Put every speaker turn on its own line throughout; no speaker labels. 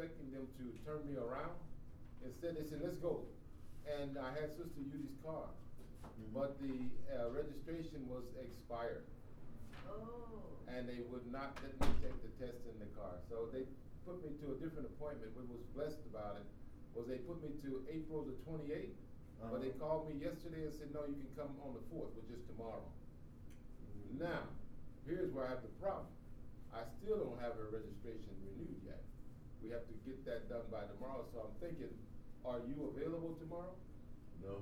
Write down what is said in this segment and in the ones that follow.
expecting them to turn me around. Instead, they said, let's go. And I had Sister Judy's car. -hmm. But the uh, registration was expired.
Oh.
And they would not let me take the test in the car. So they put me to a different appointment. What was blessed about it was they put me to April the 28th. -huh. But they uh-huh. called me yesterday and said, no, you can come on the 4th, which is tomorrow. -hmm. Now, here's where I have the problem. I still don't have a registration renewed yet. We have to get that done by tomorrow. So I'm thinking, are you available tomorrow?
No.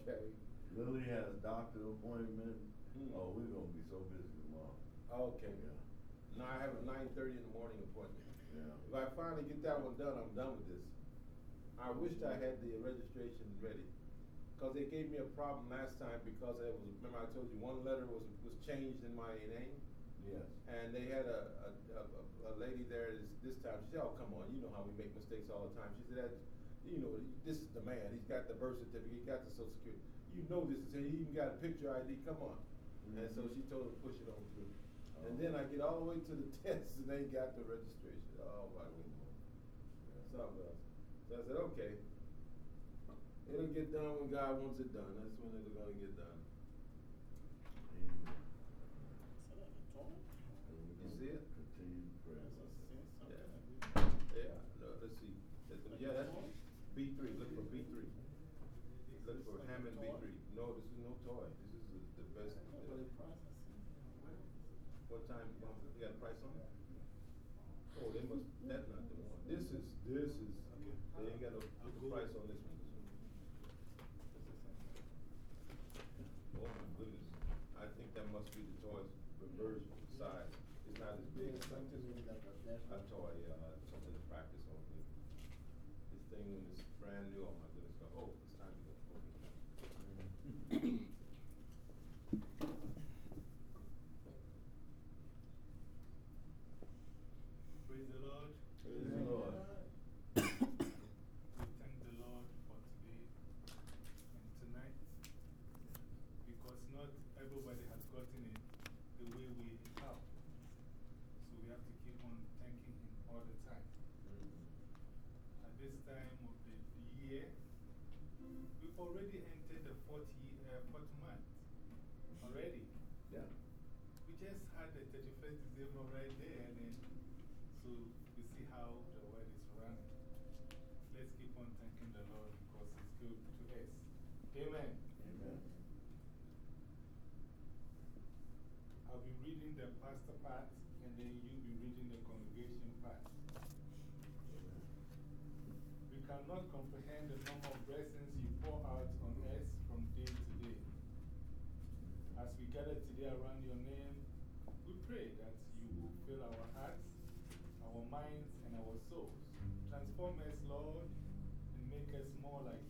Okay.
Lily has doctor appointment. Hmm. Oh, we're going to be so busy tomorrow.
Okay. Yeah. Now I have a 9.30 in the morning appointment.
Yeah.
If I finally get that one done, I'm done with this. I wished I had the registration ready. Because they gave me a problem last time because it was, remember I told you one letter was, was changed in my name?
Yes.
And they had a, a, a, a lady there this, this time. She said, Oh, come on, you know how we make mistakes all the time. She said, You know, this is the man. He's got the birth certificate, he's got the social security. You know this is him. He even got a picture ID. Come on. -hmm. And so she told him to push it on through. Oh. And then I get all the way to the test and they got the registration. Oh, my goodness. Something else. So I said, Okay. It'll get done when God wants it done. That's when it's going to get done. You see it?
Continue to pray.
Yeah. Yeah. No, let's see. Yeah, that's B3. Look for B3. Look for Hammond B3. No, this is no toy. This is the, the best. What time? You got a price on it? Oh, they must. That's not the one. This is, this is. Okay. They ain't got no price on this one. Oh my goodness. I think that must be the toy's reverse size. It's not as big as something. A toy, yeah, something to practice on. This thing, when it's brand new, oh my goodness. Oh, it's time to go. Okay.
Praise the Lord.
Praise the Lord.
everybody has gotten it the way we have. So we have to keep on thanking Him all the time. -hmm. At this time of the, the year, we've already entered the fourth, year, uh, fourth month. Already.
Yeah.
We just had the 31st December right there, and then so we see how the world is running. Let's keep on thanking the Lord because it's good to us. Amen. Amen. I'll be reading the pastor part, and then you'll be reading the congregation part. We cannot comprehend the number of blessings you pour out on us from day to day. As we gather today around your name, we pray that you will fill our hearts, our minds, and our souls. Transform us, Lord, and make us more like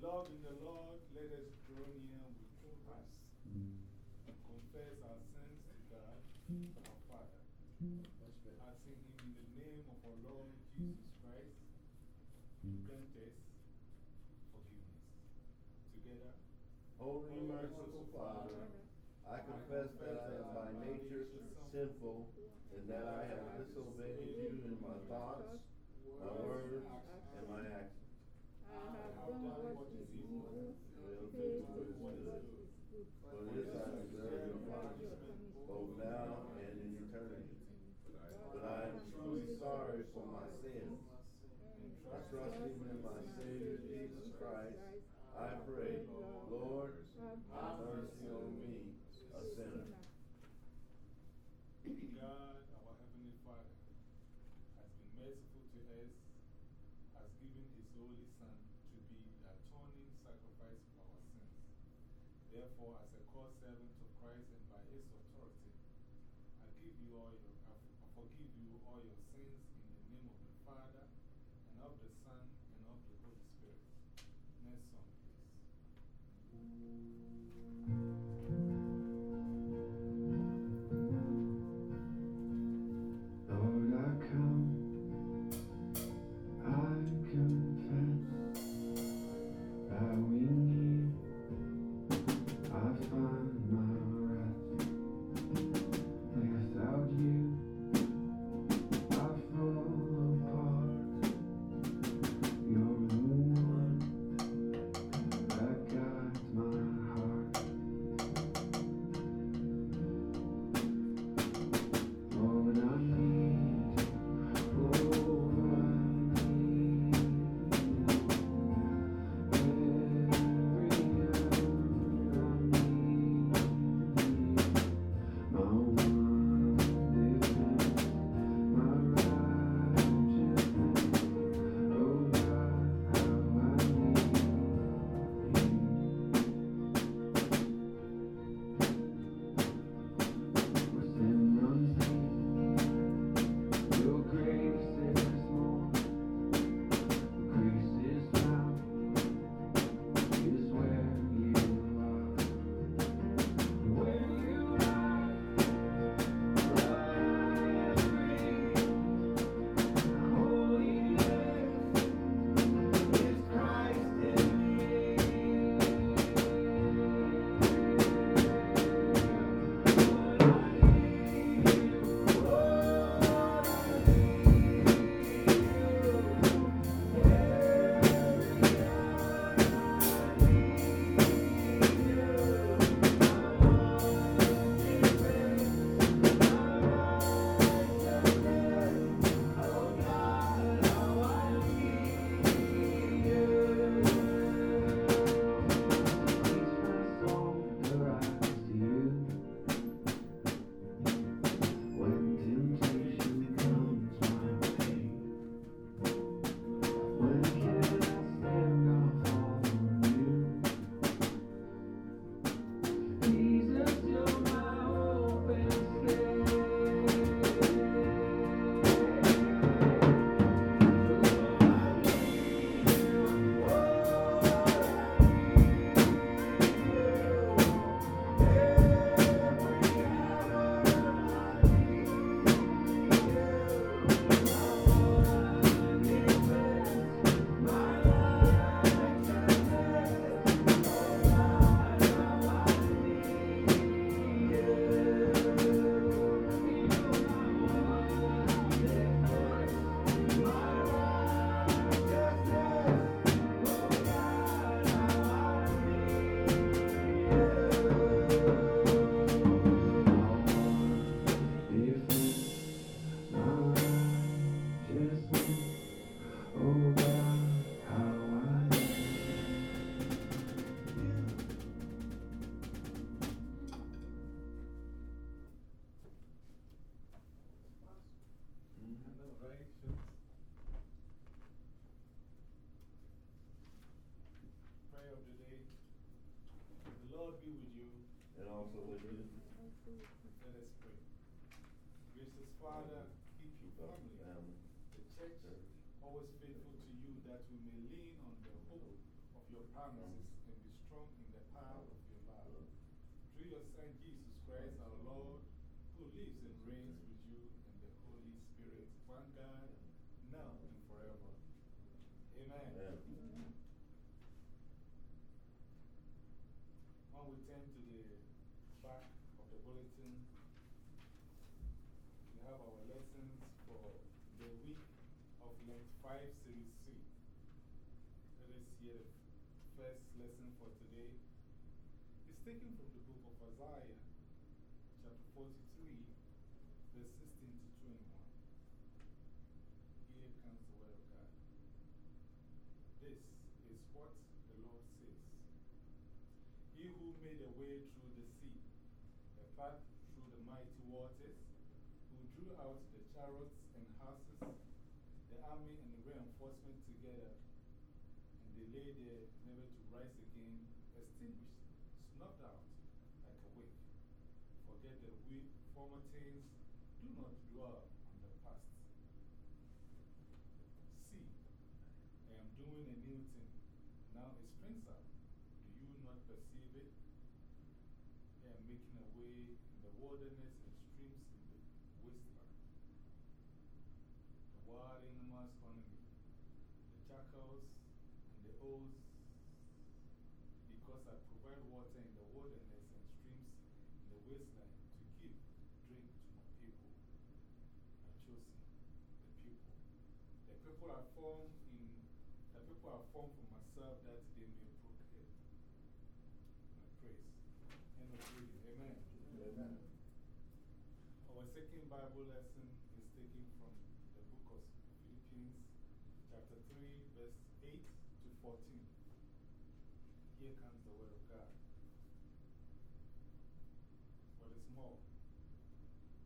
love in the Lord, let us
draw near with us.
Confess our sins to God, our Father. Asking Him in the name of our Lord Jesus Christ to grant us forgiveness. Together,
Holy merciful Father, I confess that I am by nature sinful and that I have disobeyed you in my thoughts, my words, and my actions.
God, our Heavenly Father, has been merciful to us, has given His only Son to be the atoning sacrifice for our sins. Therefore, as a called servant of Christ and by His authority, I give you all your, I forgive And
also with you,
Let us pray. Gracious Father, keep your family, the church, always faithful to you, that we may lean on the hope of your promises and be strong in the power of your love. Through your Son Jesus
Christ our Lord, who lives and reigns with you in the Holy Spirit, one God, now and forever. Amen.
Amen.
When we turn to the back of the bulletin, we have our lessons for the week of Lent 5 Series C. Let us hear the first lesson for today. It's taken from the book of Isaiah, chapter 43, verse 16 to 21. Here comes the word of God. This is what the Lord says. He who made a way through path through the mighty waters, who drew out the chariots and horses, the army and the reinforcement together, and they lay there never to rise again, extinguished, snuffed out like a wick. Forget the we former things, do not dwell on the past. See, I am doing a new thing. Now it springs up. Do you not perceive it? I making a way in the wilderness and streams in the wasteland. The wild animals honor me, the jackals and the owls, because I provide water in the wilderness and streams in the wasteland to give drink to my people. My chosen, the people. The people are formed in, the people are formed for myself that they may proclaim my praise. End of reading. Amen. Our second Bible lesson is taken from the book of Philippians, chapter 3, verse 8 to 14. Here comes the word of God. What is more,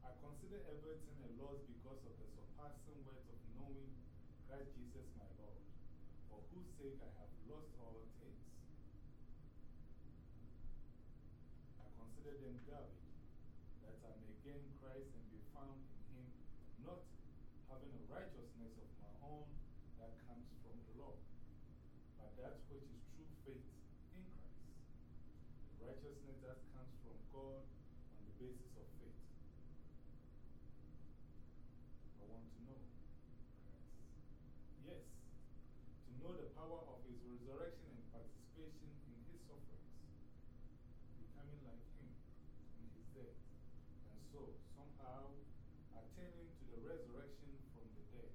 I consider everything a loss because of the surpassing worth of knowing Christ Jesus my Lord, for whose sake I have lost all things. I that I may gain Christ and be found in Him, not having a righteousness of my own that comes from the law, but that which is true faith in Christ, the righteousness that comes from God on the basis of faith. I want to know Christ. Yes, to know the power of His resurrection and participation in His sufferings, becoming like Him in His death, and so somehow attaining to the resurrection from the dead.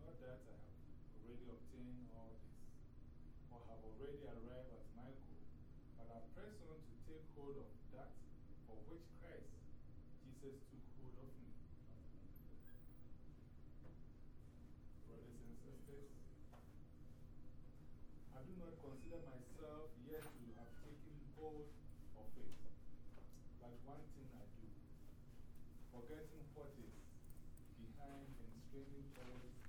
Not that I have already obtained all this, or have already arrived at my goal, but I press on to take hold of that for which Christ Jesus took hold of me. Brothers and sisters, I do not consider myself yet to have taken hold of it. But one thing I do, forgetting what is behind and straining towards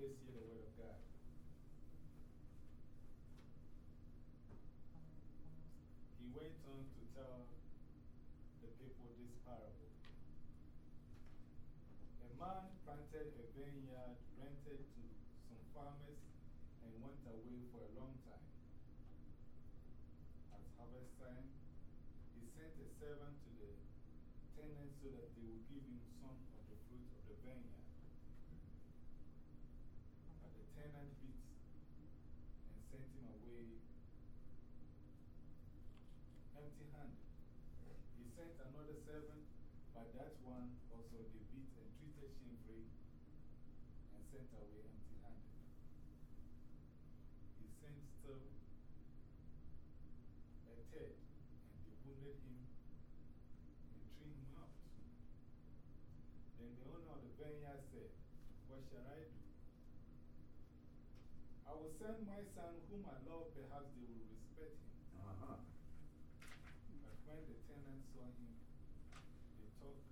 Let's hear the word of God. He went on to tell the people this parable. A man planted a vineyard, rented to some farmers, and went away for a long time. At harvest time, he sent a servant to the tenants so that they would give him some of the fruit of the vineyard. But the tenant beat and sent him away empty handed. He sent another servant, but that one also they beat and treated shamefully and sent away empty handed. He sent still a third, and they wounded him and threw him out. Then the owner of the vineyard said, What shall I do? I will send my son whom I love, perhaps they will respect him.
Uh huh.
But when the saw him, they talked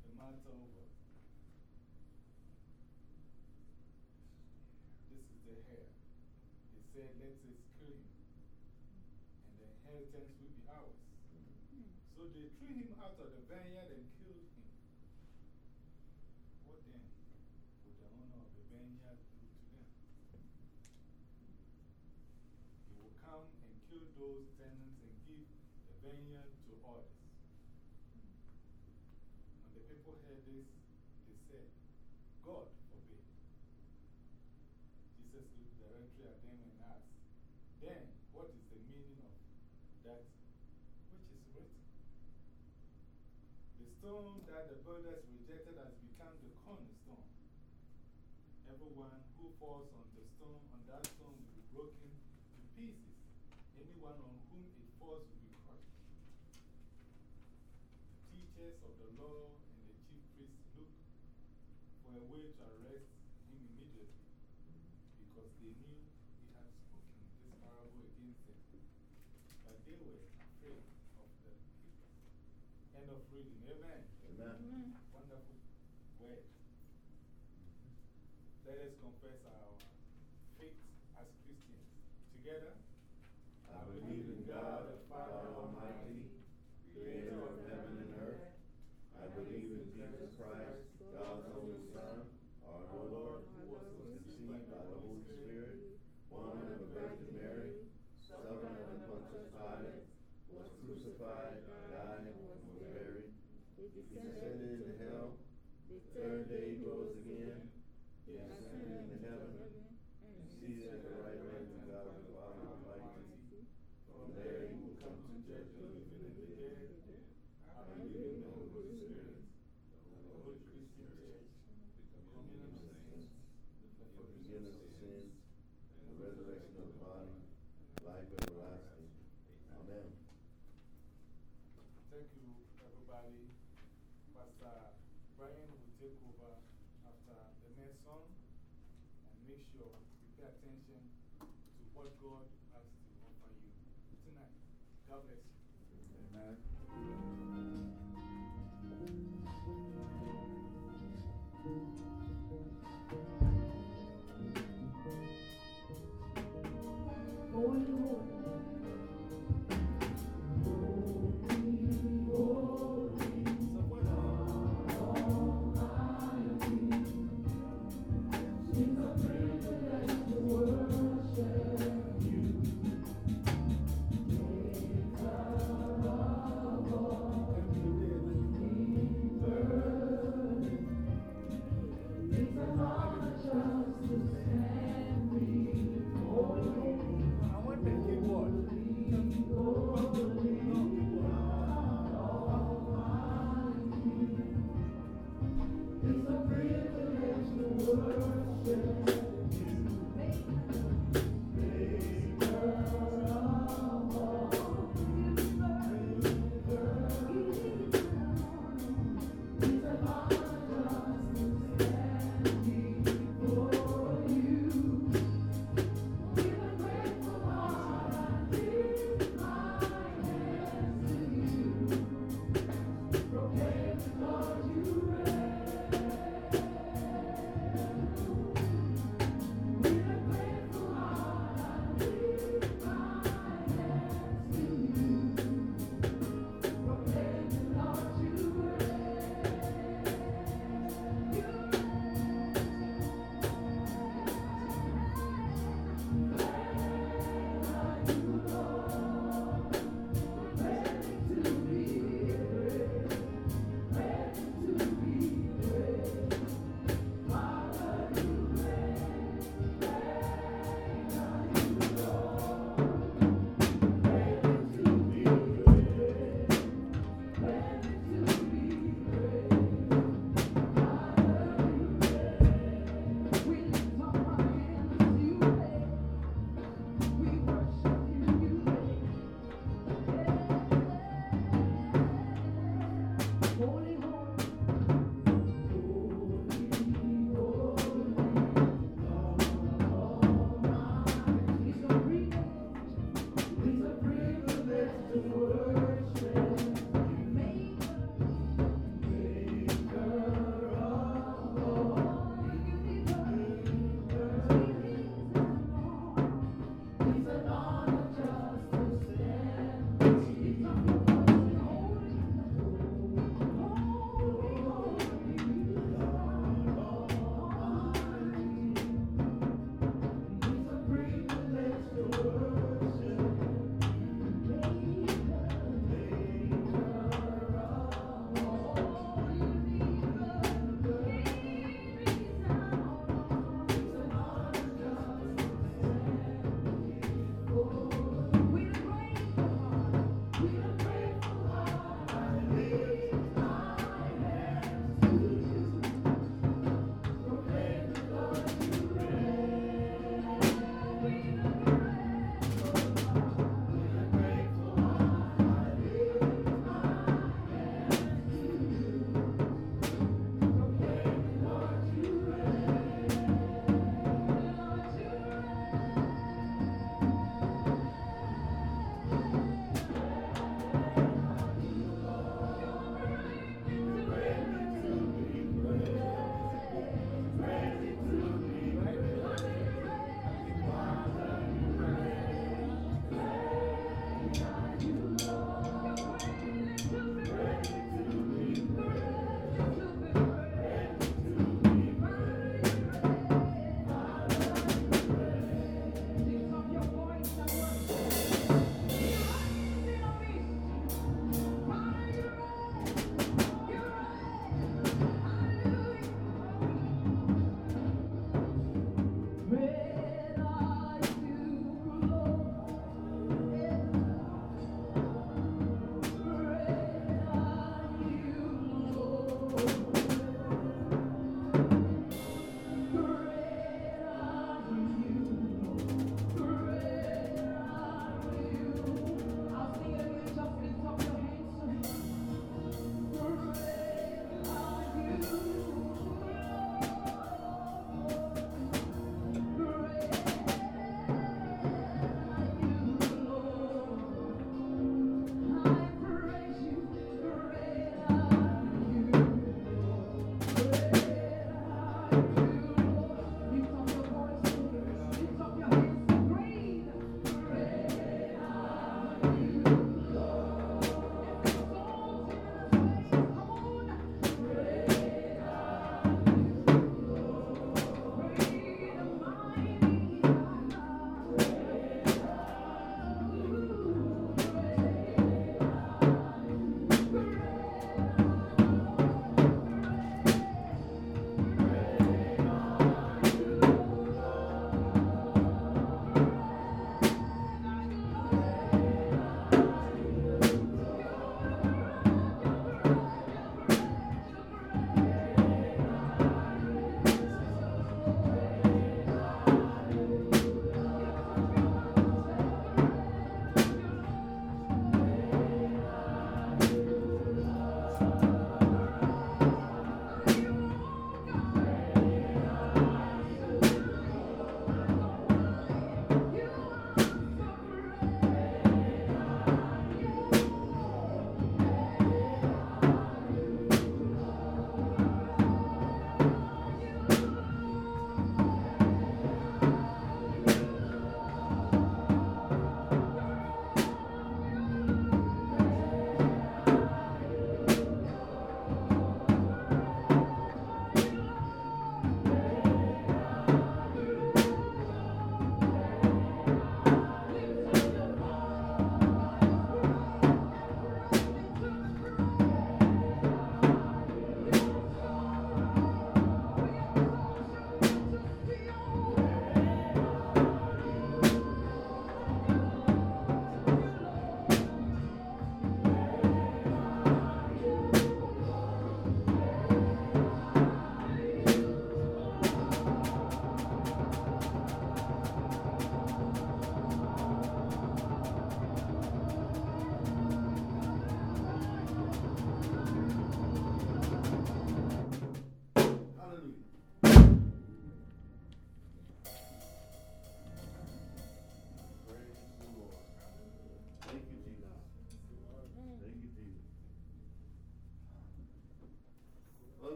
the matter over. This is the hair. They said, Let us kill him, and the inheritance will be ours. Hmm. So they threw him out of the vineyard and killed him. What then would the owner of the vineyard do to them? He will come and kill those tenants and give vineyard to others. When the people heard this, they said, God forbid. Jesus looked directly at them and asked, Then what is the meaning of that which is written? The stone that the builders rejected has become the cornerstone. Everyone who falls on the stone, on that stone, will be broken to pieces. Anyone on whom it falls will be crushed. The teachers of the law and the chief priests looked for a way to arrest him immediately because they knew he had spoken this parable against them. But they were afraid of the people. End of reading. Amen.
Amen.
Wonderful word. Let us confess our faith as Christians. Together,
I believe in God the Father Almighty, creator of heaven and earth. I believe in Jesus Christ, God's only Son, our Lord, conceived by the Holy Spirit, born of the Virgin Mary, suffered under Pontius Pilate, was crucified, died, and was buried. He descended into hell. The third day he rose again. He ascended into heaven. And seated at the right hand of God the Almighty. From there he will come to judge the living and the dead.
The Spirit, the Holy Christian Church, the communion of saints, the
The
forgiveness
forgiveness
of
of
sins,
sins, the resurrection of the body, life everlasting. Amen.
Thank you, everybody. Pastor Brian will take over after the next song. And make sure you pay attention to what God has to offer you tonight. God bless you.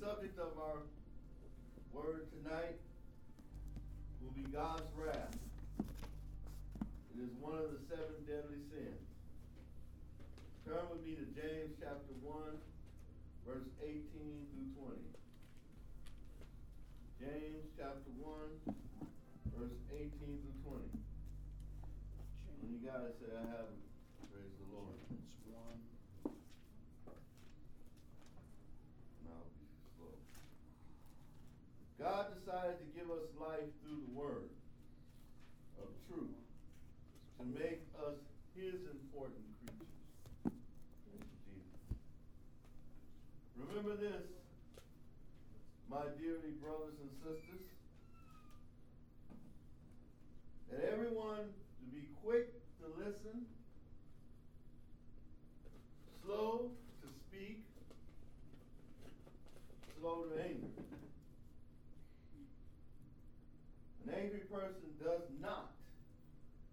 Subject of our word tonight will be God's wrath. It is one of the seven deadly sins. Turn with me to James chapter 1, verse 18 through 20. James chapter 1, verse 18 through 20. When you got it, say, I have it. Praise the Lord. It's one. Now I'll be slow. God decided to give us life through the word of truth to make us his important creatures. Jesus. Remember this, my dearly brothers and sisters, that everyone to be quick to listen, slow to speak, slow to anger. An angry person does not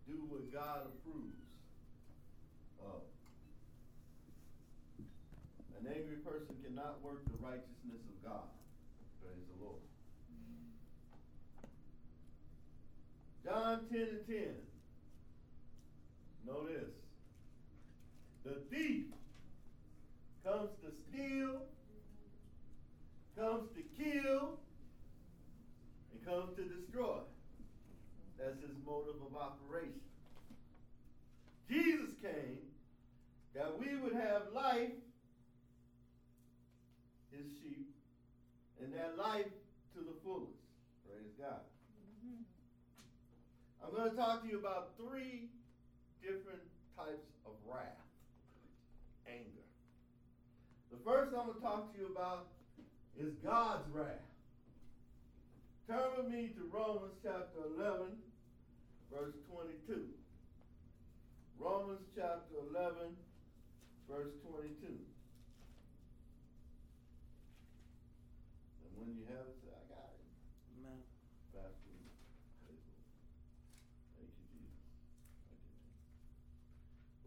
do what God approves of. An angry person cannot work the righteousness of God. Praise the Lord. John 10 and 10. Know this. The thief comes to steal, comes to kill, and comes to destroy. That's his motive of operation. Jesus came that we would have life, his sheep, and that life to the fullest. Praise God. Mm-hmm. I'm going to talk to you about three different types of wrath, anger. The first I'm going to talk to you about is God's wrath. Turn with me to Romans chapter 11, verse 22. Romans chapter 11, verse 22. And when you have it, say, I got it.
Amen.
Fast. Thank you, Jesus. Thank you, Jesus.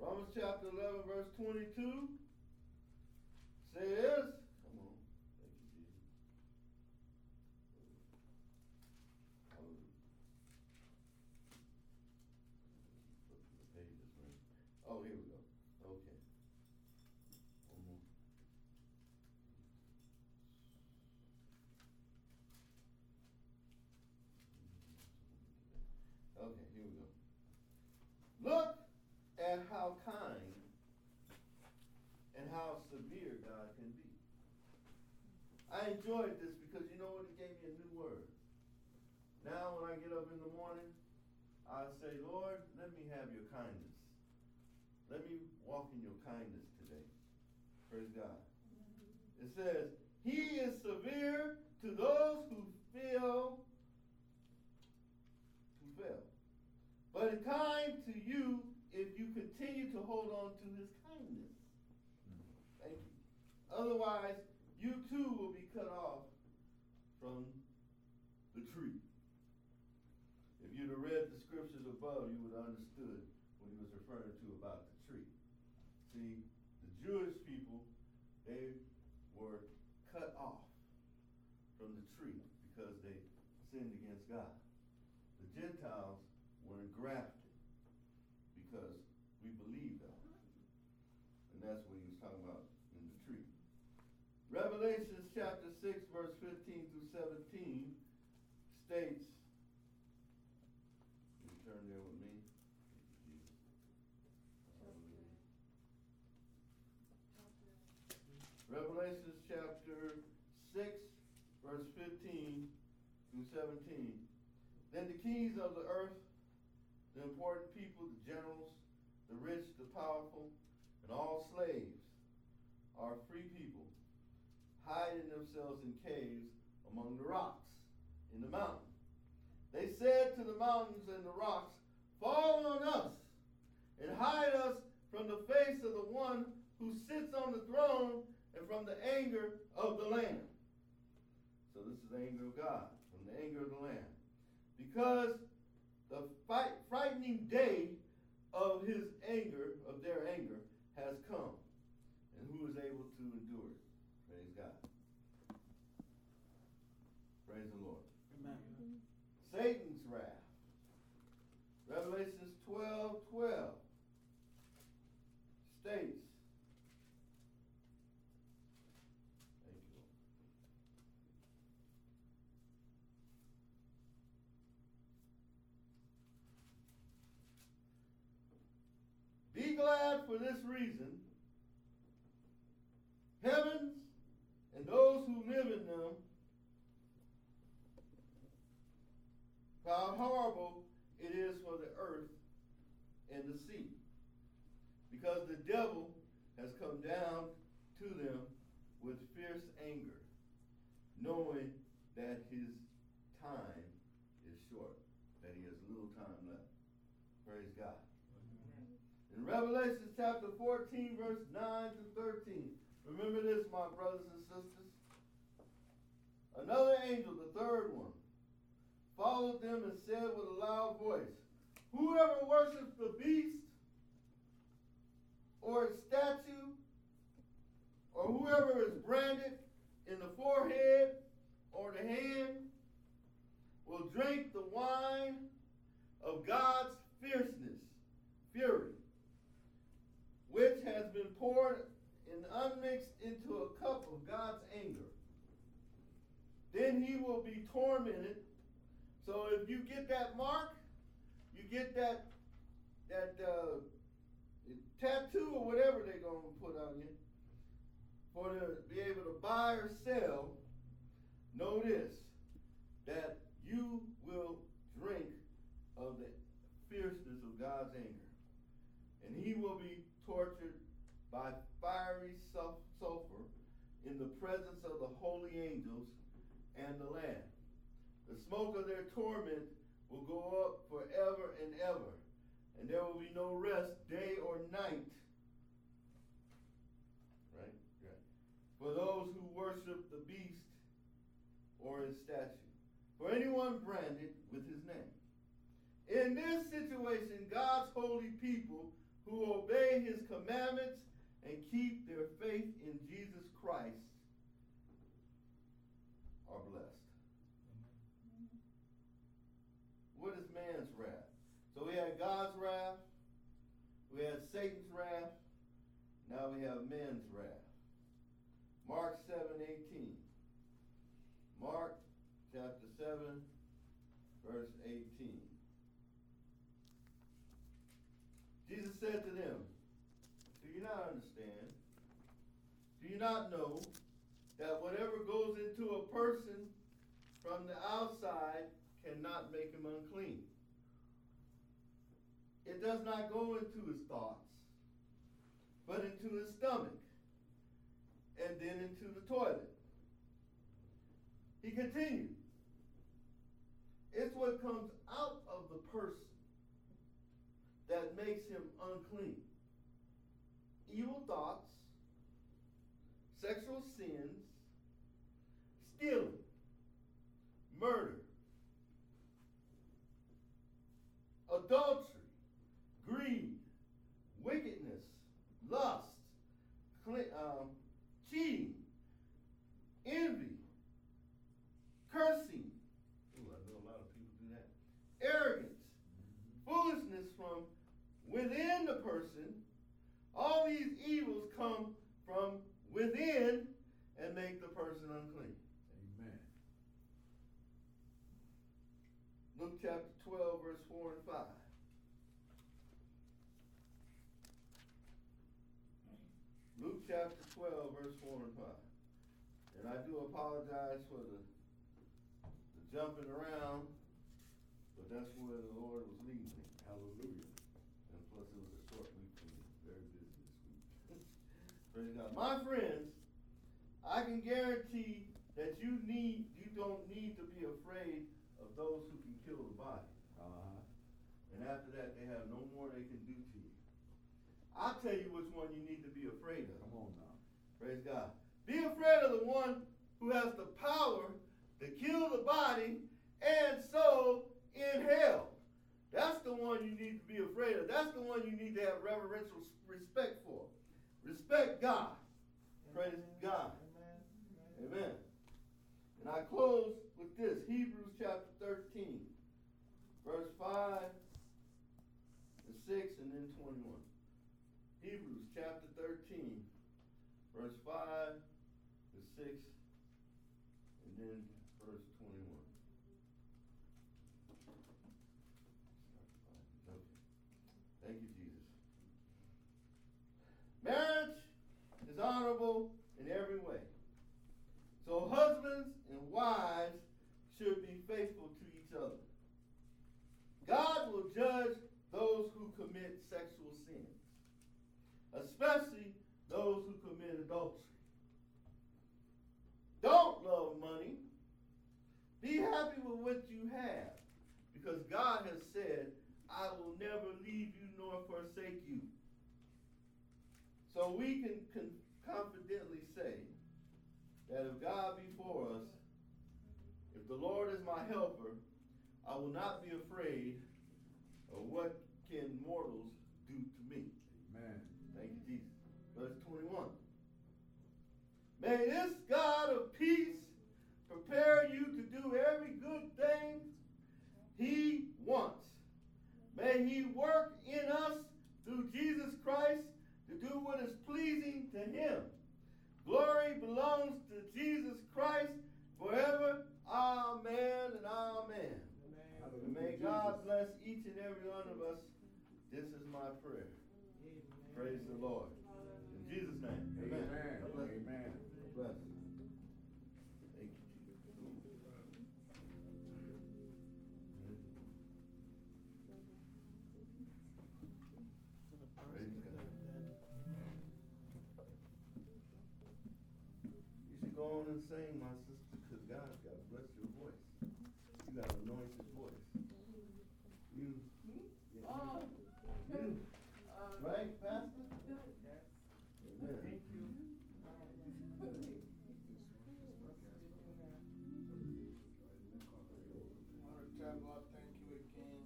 Romans chapter 11, verse 22 says, come on. Thank you, Jesus. Hallelujah. Flip to the pages, man. Oh, here we go. Okay. One more. Okay, here we go. Look at how kind and how severe God can be. I enjoyed this because you know what? It gave me a new word. Now, when I get up in the morning, I say, Lord, let me have your kindness. Let me walk in your kindness today. Praise God. It says, He is severe to those who feel who fail. But kind to you if you continue to hold on to his kindness. Mm-hmm. Thank you. Otherwise, you too will be cut off from the tree. If you'd have read the scriptures above, you would have understood what he was referring to about the tree. See, the Jewish people, they were cut off from the tree because they sinned against God. The Gentiles were engrafted because we believed God. And that's what he was talking about in the tree. Revelations chapter 6, verse 15 through 17 states, you turn there with me. Hallelujah. Revelations chapter 6, verse 15 through 17. Then the kings of the earth, the important people, the generals, the rich, the powerful, and all slaves are free people, hiding themselves in caves among the rocks in the mountain. They said to the mountains and the rocks, Fall on us and hide us from the face of the one who sits on the throne and from the anger of the Lamb. So this is the anger of God, from the anger of the Lamb. Because the fight, frightening day of his anger, of their anger, has come. And who is able to endure it? Praise God. Praise the Lord.
Amen.
Satan's wrath. Revelations 12 12 states, Thank you, Lord. Be glad for this reason. Heavens and those who live in them how horrible it is for the earth and the sea. Because the devil has come down to them with fierce anger, knowing that his time is short, that he has little time left. Praise God. In Revelation chapter 14, verse 9 to 13, remember this, my brothers and sisters. Another angel, the third one, followed them and said with a loud voice, Whoever worships the beast or its statue, or whoever is branded in the forehead or the hand, will drink the wine of God's fierceness, fury, which has been poured and unmixed into a cup of God's anger. Then he will be tormented so if you get that mark, you get that that uh, tattoo or whatever they're gonna put on you, for to be able to buy or sell, know this, that you will drink of the fierceness of God's anger. And he will be tortured by fiery sulfur in the presence of the holy angels and the Lamb. The smoke of their torment will go up forever and ever, and there will be no rest day or night. Right? Right. For those who worship the beast or his statue, for anyone branded with his name. In this situation, God's holy people who obey his commandments and keep their faith in Jesus Christ are blessed. What is man's wrath? So we had God's wrath, we had Satan's wrath, now we have man's wrath. Mark 7 18. Mark chapter 7, verse 18. Jesus said to them, Do you not understand? Do you not know that whatever goes into a person from the outside cannot make him unclean. It does not go into his thoughts, but into his stomach, and then into the toilet. He continued, It's what comes out of the person that makes him unclean. Evil thoughts, sexual sins, stealing, murder, adultery, greed, wickedness, lust, um, cheating, envy, cursing. Ooh, I know a lot of people do that. Arrogance, within the person. All these evils come from within and make the person unclean.
Amen.
Luke chapter 12, verse 4 and 5. Luke chapter 12, verse 4 and 5. And I do apologize for the, the jumping around, but that's where the Lord was leading me. Hallelujah. And plus, it was a short week for me. Very busy this week. Praise God. My friends, I can guarantee that you need, you don't need to be afraid of those who can kill the body.
Uh-huh.
And after that, they have no more they can do to you. I'll tell you which one you need to be afraid of.
Come on now.
Praise God. Be afraid of the one who has the power to kill the body and soul in hell. That's the one you need to be afraid of. That's the one you need to have reverential respect for. Respect God. Praise God. Amen. And I close with this Hebrews chapter 13, verse 5 and 6, and then 21. Hebrews chapter 13, verse 5 and 6, and then verse 21. Okay. Thank you, Jesus. Marriage is honorable in every way. So husbands and wives should be faithful to each other. God will judge those who commit sexual sins, especially those who commit adultery. Don't love money. Be happy with what you have, because God has said, I will never leave you nor forsake you. So we can con- confidently say that if God be for us, if the Lord is my helper, I will not be afraid of what can mortals do to me.
Amen.
Thank you, Jesus. Verse 21. May this God of peace prepare you to do every good thing he wants. May he work in us through Jesus Christ to do what is pleasing to him. Glory belongs to Jesus Christ forever. Amen and amen. And may God bless each and every one of us. This is my prayer. Praise the Lord. In Jesus' name. Amen.
Amen.
God bless.
Amen.
God bless. On and sing, my sister, because God's got to bless your voice. You got an anointed voice. You. Yeah,
Oh.
You.
Uh,
Right, Pastor?
Yes.
Amen.
Thank you.
I want to tell God thank you again.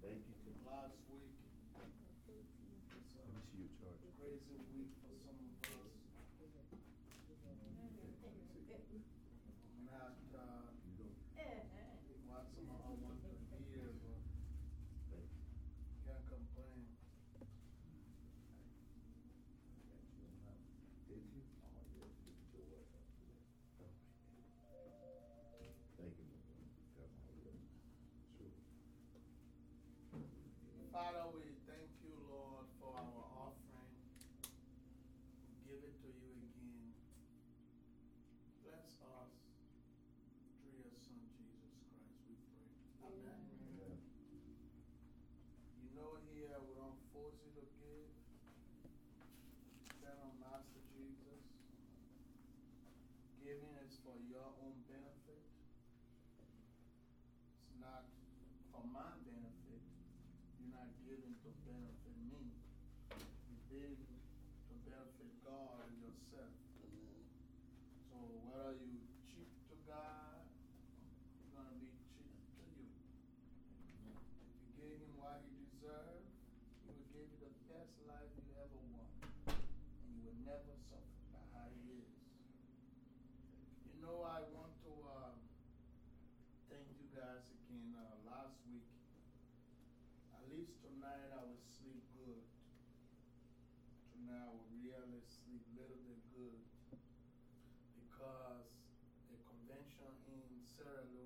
Thank you.
Last week,
Let me see your charge.
crazy week for some of us. Not, uh, what some of us want to hear, but can't complain.
Did you? Thank you.
Father, we thank you, Lord, for our offering. We give it to you again. Bless us through your Son, Jesus Christ, we pray. Amen.
Amen.
You know, here we don't force you to give. Tell them, Master Jesus, giving is for your own benefit. It's not for my benefit. You're not giving to benefit me. You're giving to benefit God and yourself. So whether you cheap to God, you're going to be cheap to you. If you gave him what he deserved, he will give you the best life you ever want. And you will never suffer by how he is. You know, I want to uh, thank you guys again. Uh, last week, at least tonight, I will sleep good. Tonight, I will really sleep a little bit good. Because a convention in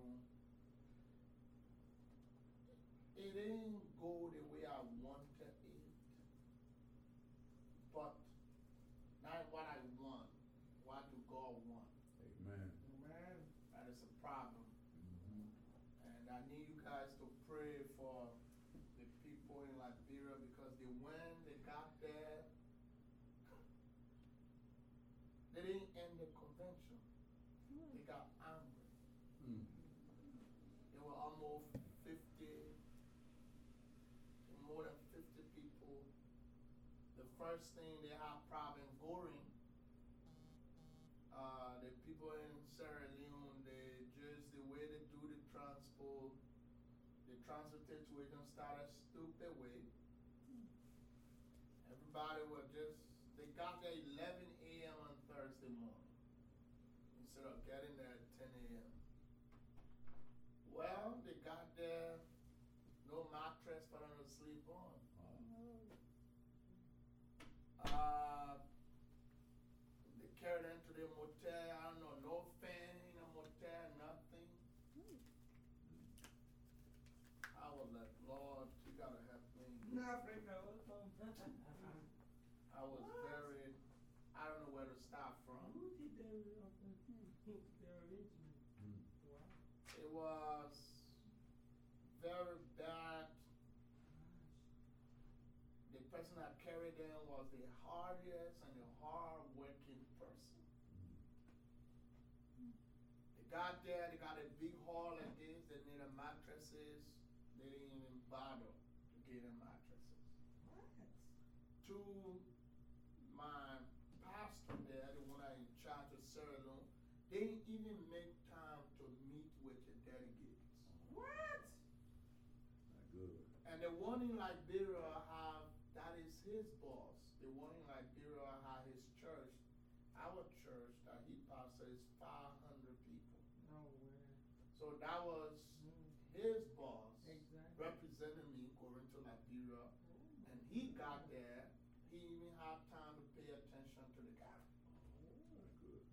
first thing they have problem going. Uh, the people in Sierra Leone, they just the way they do the transport, the transport situation started stupid way. Everybody was just they got there 11 a.m. on Thursday morning instead of getting there at 10 a.m. Well, they got there them was the hardest and the hard working person. They got there, they got a big hall like this, they needed mattresses. They didn't even bother to get them mattresses. What? To my pastor there, the one that in charge of Leone, they didn't even make time to meet with the delegates.
What?
Not good.
And the one in Liberia have, that is his boss. The one in Liberia have his church. Our church that he pastors is 500 people. So that was his boss representing me going to Liberia. Oh. And he got there, he didn't even had time to pay attention to the guy.
Good.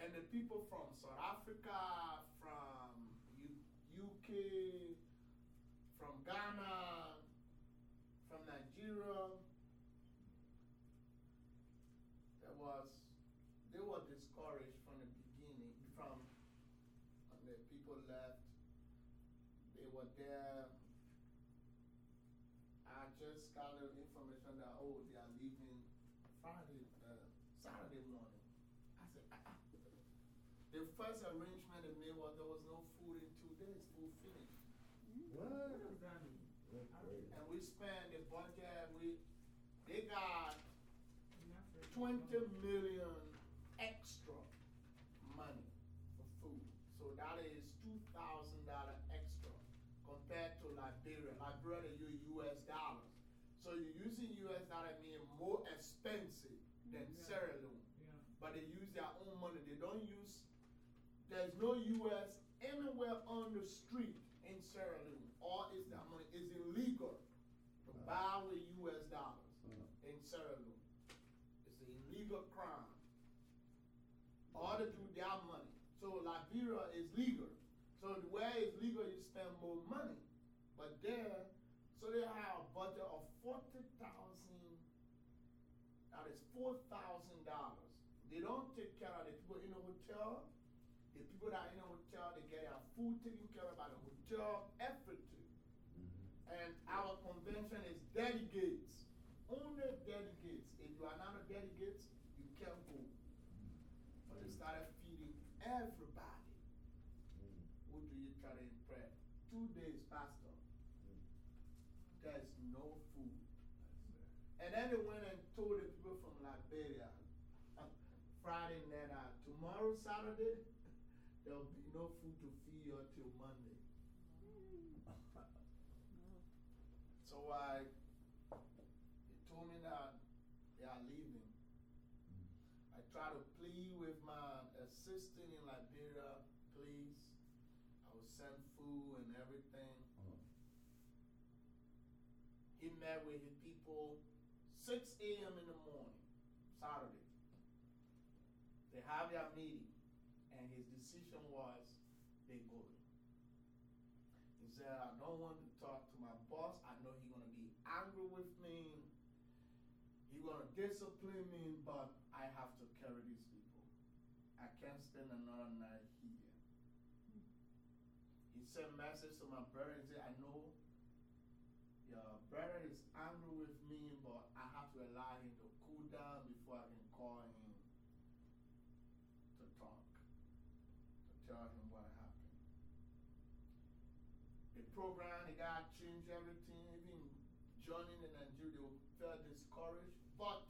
And the people from South Africa, from U UK, from Ghana, from Nigeria, there was, they were discouraged from the beginning, from when the people left. They were there. I just got the information that, oh, they are leaving Friday, uh, Saturday morning. I said, ah, ah. The first arrangement they made was there was no food in two days, food finished.
What?
does that mean?
And we spent the budget, we, they got twenty million extra money for food. So that is two thousand dollar extra compared to Liberia. Liberia, use US dollars. So you're using US dollar mean more expensive than
Yeah.
Sierra Leone.
Yeah.
But they use their own money. They don't use, there's no US anywhere on the street in Sierra Leone. All is that money. It's illegal to buy with US dollars
Uh,
in Sierra Leone. It's an illegal crime. All to do their money. So Liberia is legal. So where it's legal, you spend more money. But there, so they have a budget of forty thousand. That is four thousand dollars. They don't take care of the people in the hotel. The people that are in the hotel, they get their food taken care of by the hotel, everything.
mhm.
And our convention is delegates. Only delegates. If you are not a delegate, you can't go. But they started feeding everybody.
Mm.
Who do you try to impress? Two days, Pastor. There's no food. And then they went and told the people from Liberia Friday night, uh, tomorrow, Saturday, there'll be no food to feed you till Monday. So I, he told me that they are leaving. I tried to plead with my assistant in Liberia, please. I will send food and everything.
Uh,
He met with his people 6 a.m. in the morning, Saturday. They have their meeting, and his decision was they go. He said, I don't want to talk to my boss. I know he's going to be angry with me. He's going to discipline me, but I have to carry these people. I can't spend another night here. He sent message to my brother and said, I know your brother is angry with me, but I have to allow him to cool down before I can call him to talk, to tell him what happened. The program, the guy changed everything, even joining the Nigeria, they felt discouraged. But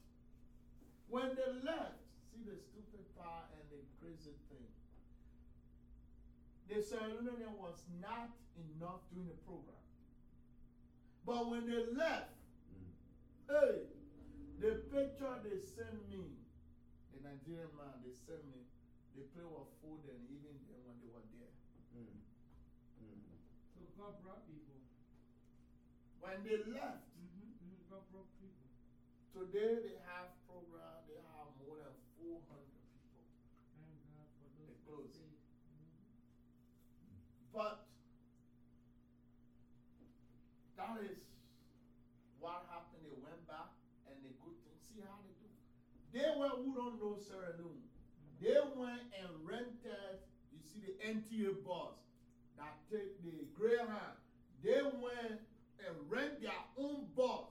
when they left, see the stupid part and the crazy thing. the Leonean was not enough during the program. But when they left,
Mm.
hey, the picture they sent me, the Nigerian man, they sent me, the plane was full then, even then when they were there.
Mm. Mm.
So God brought people.
When they left,
Mm-hmm, mm-hmm. God brought people.
today they have program, they have more than 400 people.
Thank God for those
They
who
closed.
stayed. Mhm.
But that is what happened. They went back and they good thing. See how they do. They went who don't know Sierra Leone. They went and rented, you see the NTA bus that take the Greyhound. They went and rent their own bus.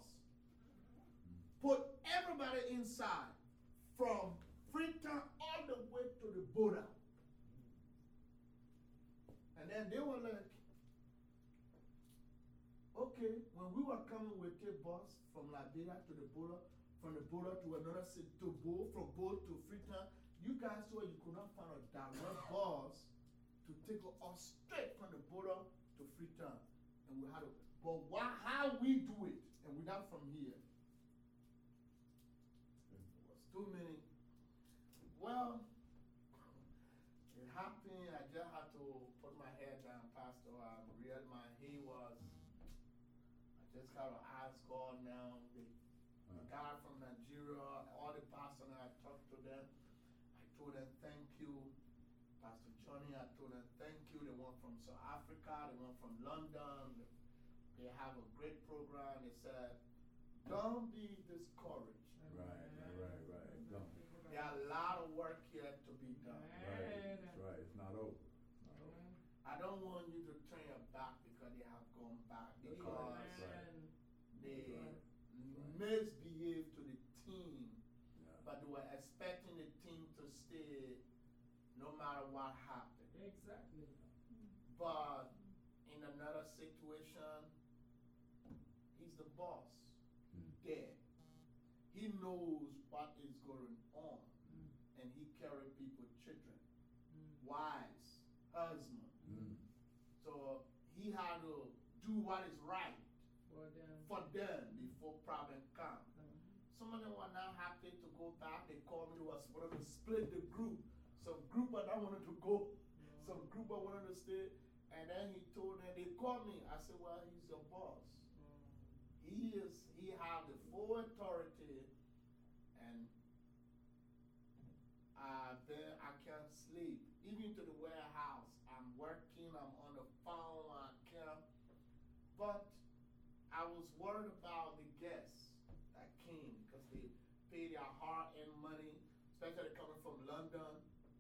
Put everybody inside from Freetown all the way to the border. And then they were like, okay, when we were coming with a bus from Liberia to the border, from the border to another city, to Bo, from Bo to Freetown, you guys saw you could not find a direct bus to take us straight from the border to Freetown. And we had to, but why, how we do it, and we're not from here. It was too many. Well, it happened. I just had to put my head down, Pastor. I realized my he was. I just got to ask God now. The, the guy from Nigeria, all the pastors, I talked to them. I told them, thank you. Pastor Johnny, I told them, thank you. They went from South Africa, they went from London. They have a great program. They said, don't be discouraged.
Right, right, right, right. Don't.
There are a lot of work here to be done.
Right, that's right. It's not over. It's not over.
I don't want you to turn your back because they have gone back
That's
because
right, that's right.
they
That's right.
misbehaved to the team,
Yeah.
but they were expecting the team to stay no matter what happened.
Exactly.
But in another situation, he's the boss
Mm.
there. He knows what is going on,
Mm.
and he carry people, children,
Mm.
wives, husband.
Mm.
So he had to do what is right
For them.
for them before problem come.
Mhm.
Some of them were not happy to go back. They called me, they was wanted to split the group. Some group of them wanted to go, some group I wanted to stay. And then he told them, they called me. I said, Well, he's your boss. He is, he have the full authority. And uh, then I can't sleep. Even to the warehouse, I'm working, I'm on the phone, I can't. But I was worried about the guests that came because they pay their hard earned money, especially coming from London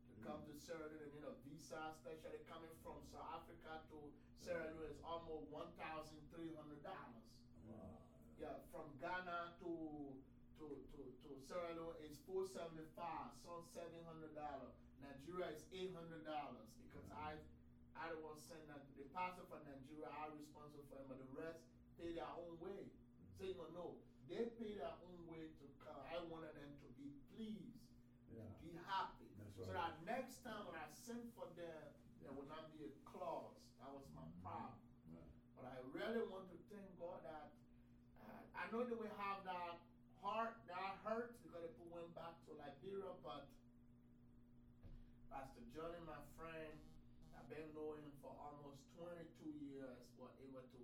to come to Sierra Leone. Need a visa, especially coming from South Africa to Sierra Leone is almost $1,300.
Wow.
Yeah, from Ghana to to to to Sierra Leone is four seventy five, some seven hundred dollars. Nigeria is eight hundred dollars because I I don't want to send that. The pastor for Nigeria, I'm responsible for him, but the rest pay their own way. So you know, no, they pay their own way to come. I wanted them to be pleased,
Yeah.
be happy.
That's
So that next time when I sent for them, there would not be a clause. That was my problem.
Right.
But I really want to thank God that uh, I know that we have that heart, that hurt because people went back to Liberia, but Pastor Johnny, my friend, I've been knowing him for almost 22 years, was able to,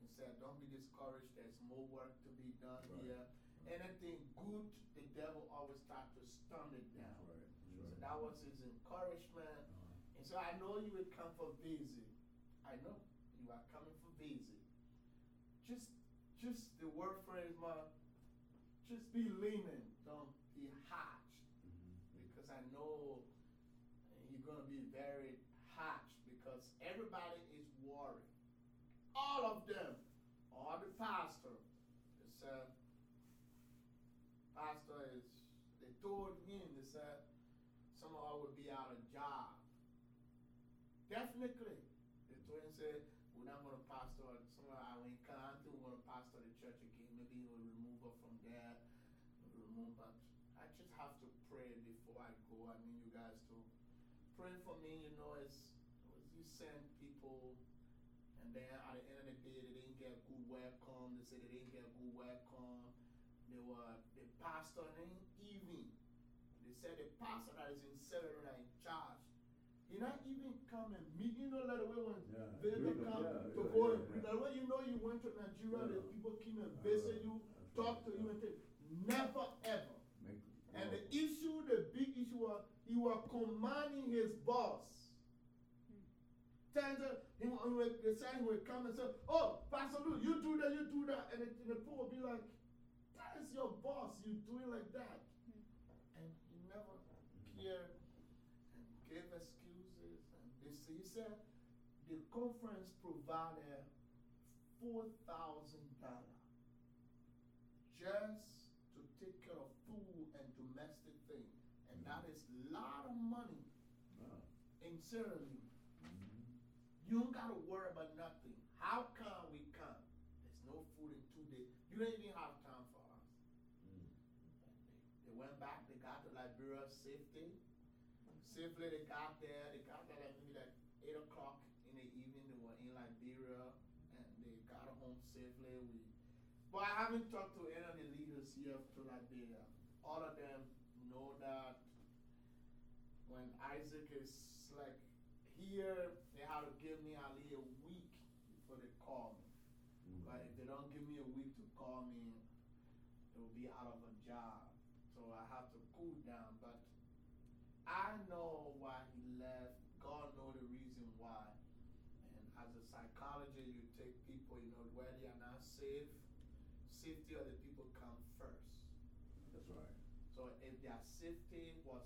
he said, don't be discouraged, there's more work to be done
Right.
here. Anything good, the devil always tries to stun it down.
That's right.
So
That's right.
That was his encouragement.
Uh-huh.
And so I know you would come for visit. I know you are coming for visit. Just, just the word phrase, ma, just be leaning, don't be hatched.
Mhm.
Because I know you're going to be very hatched because everybody is worried. All of them, all the pastor, they said, pastor is, they told him, they said, some of us will be out of job. Definitely. The twin said, we're not going to pastor, some of our Canton, we're going to pastor the church again. Maybe we'll remove her from there. Remove, but I just have to pray before I go. I mean, you guys to pray for me, you know, it's, he sent people, and then at the end of the day, they didn't get good welcome. They said they didn't get good welcome. They were, the pastor didn't even, they said the pastor that is in Senator in charge, he not even come and meet, you know, like the way when
Yeah, 'em,
come
yeah,
to go,
yeah.
like when you know you went to Nigeria, the
Yeah.
people came and visit you, talk to you and things. Never ever.
Make-
And the issue, the big issue was, he was commanding his boss. Times that he, he would, the sign would come and say, oh, Pastor Lou, you do that, you do that. And the, and the people would be like, that is your boss, you do it like that. And he never cared and gave excuses. And they say, he said the conference provided $4,000 just to take care of food and domestic things. And that is a lot of money
Wow.
in Sierra Leone.
Mhm.
You don't got to worry about nothing. How come we come? There's no food in two days. You don't even have time for us.
Mm.
They went back, they got to Liberia safely. Safely, they got there. They got there like maybe like 8 o'clock in the evening. They were in Liberia and they got home safely. We, but I haven't talked to any of the leaders here to Liberia. All of them know that when Isaac is like here, they have to give me at least a week before they call me.
Mm.
But if they don't give me a week to call me, they will be out of a job. So I have to cool down. But I know why he left. God know the reason why. And as a psychologist, you take people, you know, where they are not safe. Safety of the people come first.
That's right.
So if their safety was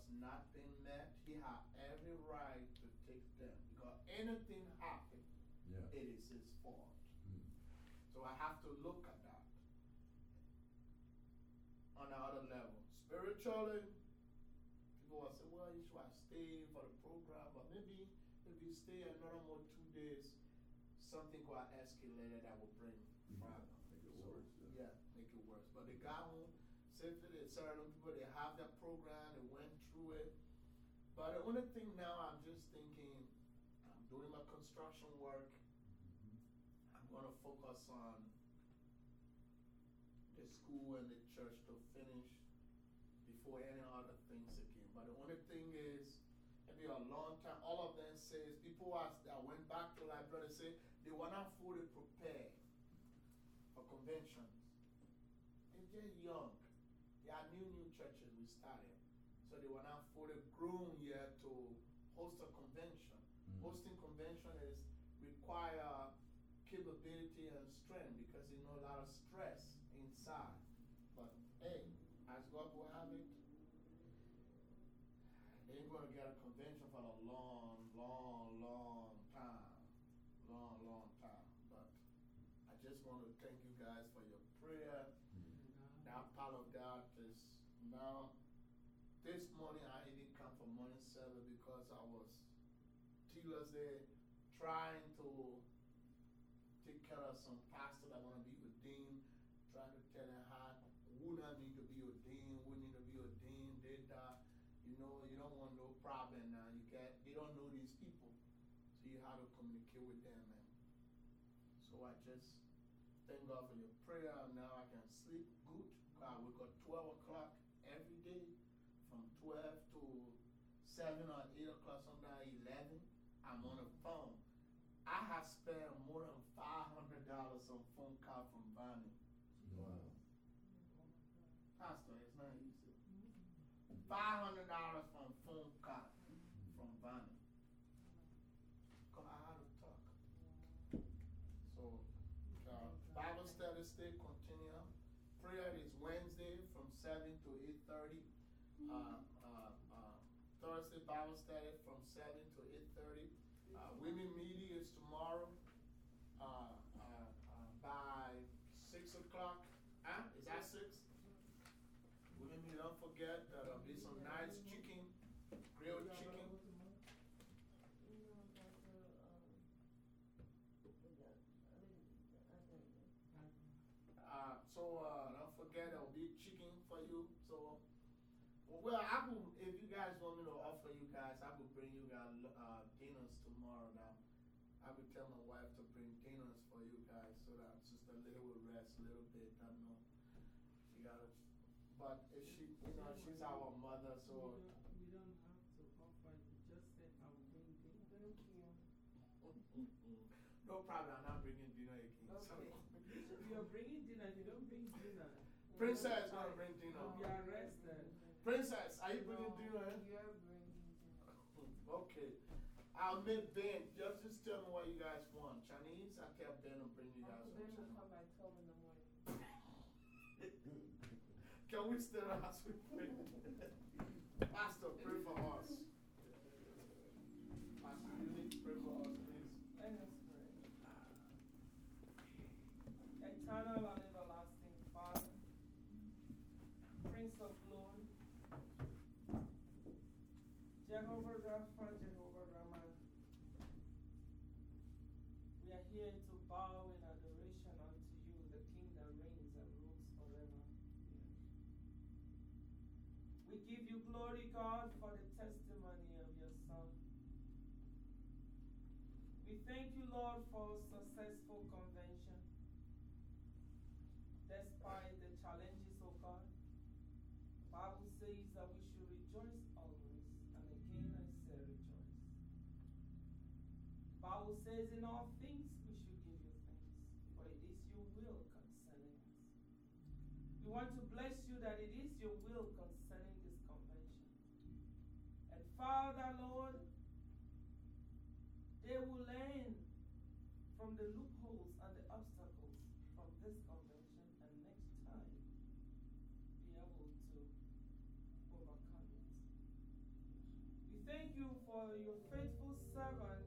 he had every right to take them. Because anything happened,
Yeah.
it is his fault.
Mm.
So I have to look at that on another level. Spiritually, people will say, well, you should have stayed for the program, but maybe if you stay another more two days, something could have escalated that will bring
Mhm.
problem.
Make it
So,
worse, yeah.
Yeah, make it worse. But the guy who safely, the certain people, they have that program, they went through it. But the only thing now, I'm just thinking, I'm doing my construction work. I'm going to focus on the school and the church to finish before any other things again. But the only thing is, maybe a long time, all of them says, people ask, that went back to Liberia, they say they were not fully prepared for conventions. They're just young. They are new, new churches we started. So they were not fully grown yet to host a convention.
Mm.
Hosting convention is require capability and strength because you know a lot of stress inside. But hey, as God will have it, they're gonna get a convention for a long, long, long time. Long, long time. But I just want to thank you guys for your prayer.
Mm-hmm.
That part of that is now, this morning I didn't come for morning service because I was seriously trying to take care of some pastors that want to be ordained, trying to tell them how, who not need to be ordained, who need to be ordained, did that. You know, you don't want no problem now. You get, they don't know these people. So you have to communicate with them. And so I just thank God for your prayer. Now I can sleep good. I wake up 12 o'clock every day from 12 to 7 or 8 o'clock, sometimes 11. I'm on the phone. I have spent more than $500 on phone call from Bonnie.
Wow.
Pastor, it's not easy. $500 from phone call from Bonnie. Because I had to talk. So, uh, Bible study stay continue. Prayer is Wednesday from 7 to 8.30. Uh, uh, uh, Thursday Bible study from 7 get uh, be some nice chicken, grilled chicken. Uh, so uh, don't forget there will be chicken for you. So, well, I will, if you guys want me to offer you guys, I will bring you guys uh, dinners tomorrow now. I will tell my wife to bring dinners for you guys so that just a little rest a little bit. I know You got it. But you know, she's our mother, so.
We don't, we don't have to offer. You just said, I'll bring.
Thank you.
no problem, I'm not bringing dinner again.
Okay.
You're bringing dinner, you don't bring dinner.
Princess, no, I'll bring dinner.
You'll be arrested.
Princess, are you bringing dinner?
You're bringing dinner.
okay. I'll meet Ben. Just, just tell me what you guys
usted era la with give you glory, God, for the testimony of your Son. We thank you, Lord, for success thank you for your faithful servants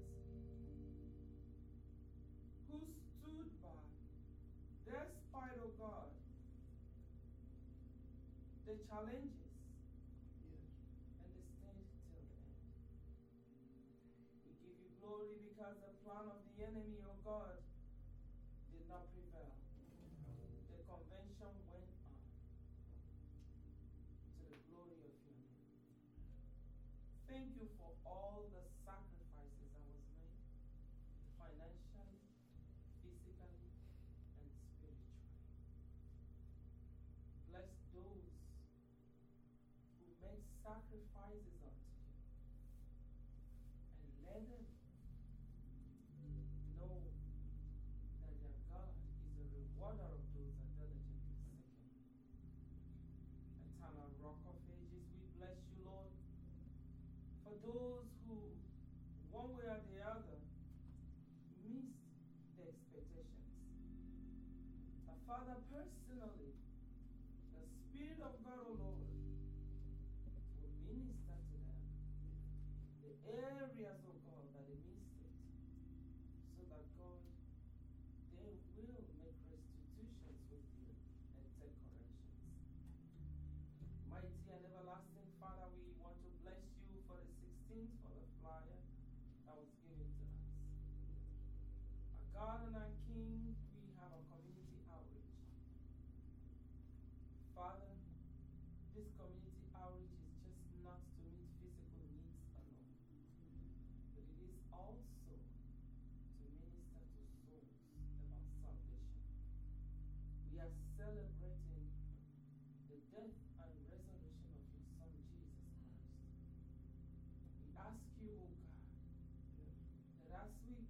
who stood by, despite, of God, the challenges
yes.
and the stand till the end. We give you glory because the plan of the enemy, O oh God, Thank you for all the sacrifices I was made, financially, physically, and spiritually. Bless those who made sacrifices unto you and let them Father, personally, the Spirit of God, O oh Lord, will minister to them. The air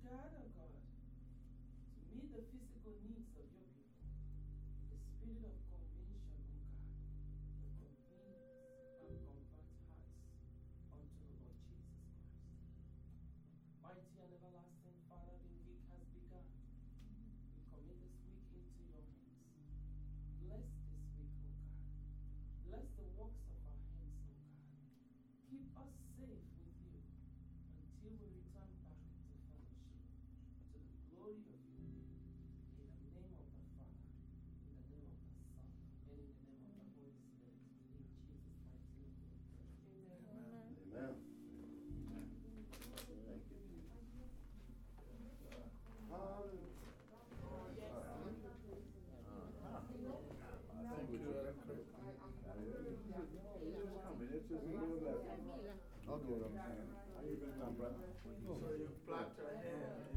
child of God to meet the physical needs
I'll you been, brother?
So you plucked her hair.